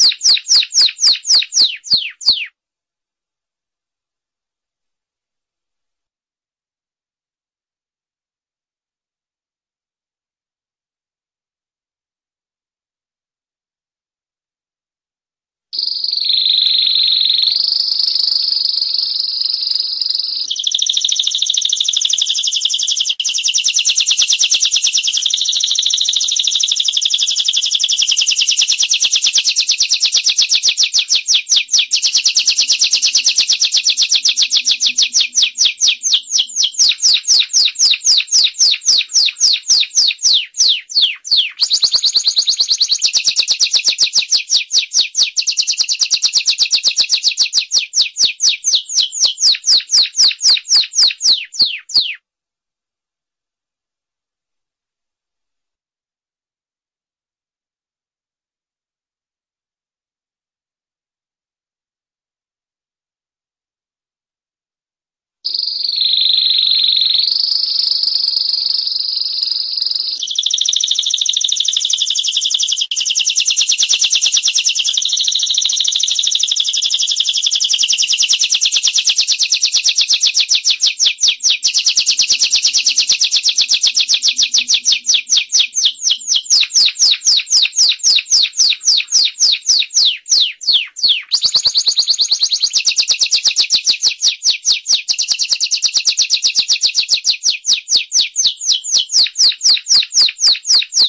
フフフ。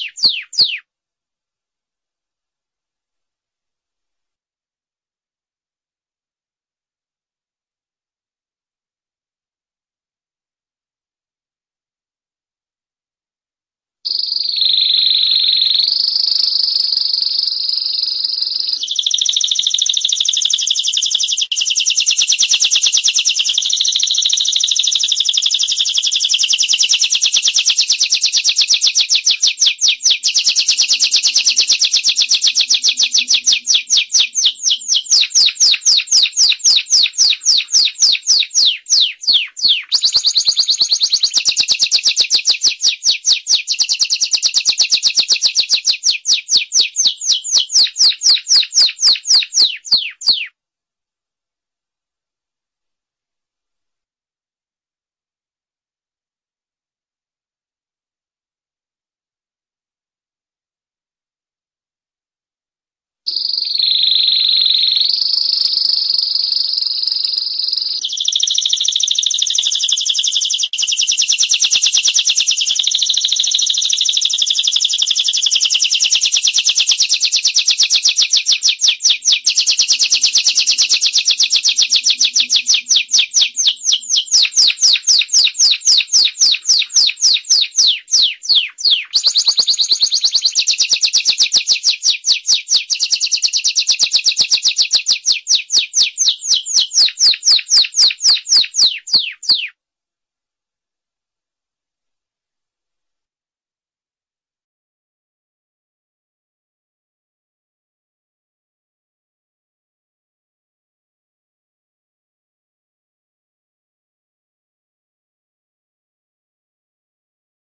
you フフフ。フフフ。